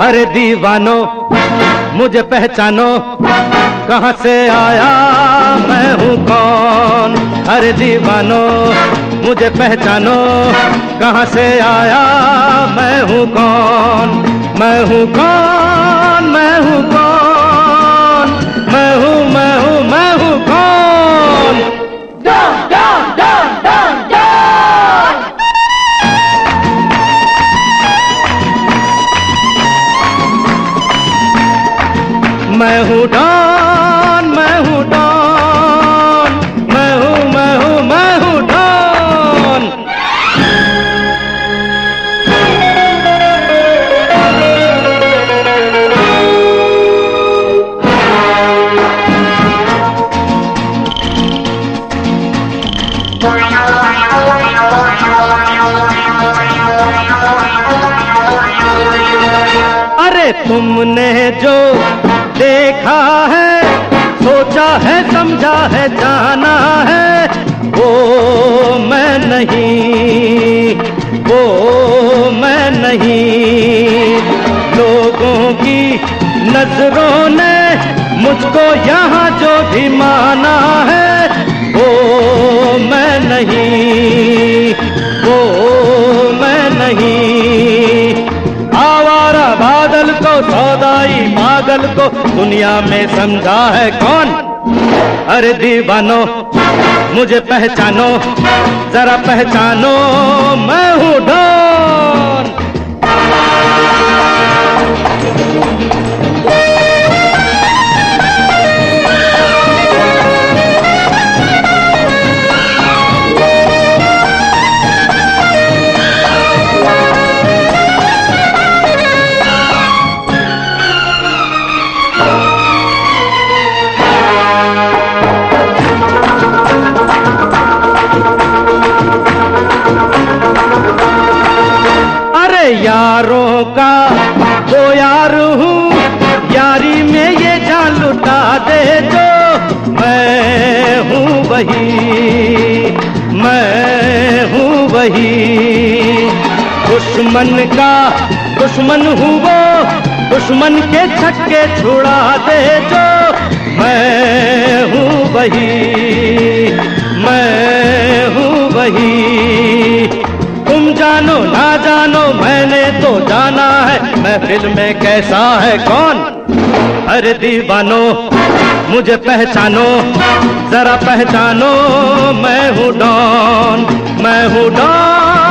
अरे दीवानो, मुझे पहचानो, कहाँ से आया, मैं हूँ कौन? अरे दीवानो, मुझे पहचानो, कहाँ से आया, मैं हूँ कौन? मैं हूँ कौन? मैं हूँ डॉन, मैं हूँ डॉन, मैं हूँ मैं हूँ मैं हूँ डॉन। अरे तुमने जो देखा है, सोचा है, समझा है, जाना है। वो मैं नहीं वो मैं नहीं। लोगों की नज़रों ने मुझको यहाँ जो भी माना है वो मैं नहीं वो मैं नहीं। को सौदाई पागल को दुनिया में समझा है कौन? अरे दीवानो, मुझे पहचानो, जरा पहचानो, मैं हूँ डॉन यारों का वो यार हूँ। यारी में ये जान लुटा दे जो मैं हूँ वही, मैं हूँ वही। दुश्मन का दुश्मन हूँ वो। दुश्मन के छक्के छुड़ा दे जो मैं हूँ वही, मैं हूँ वही। तुम जानो ना जानो, मैंने तो जाना है, महफिल में कैसा है, कौन? अरे दीवानो, मुझे पहचानो, जरा पहचानो, मैं हूँ डॉन, मैं हूँ डॉन।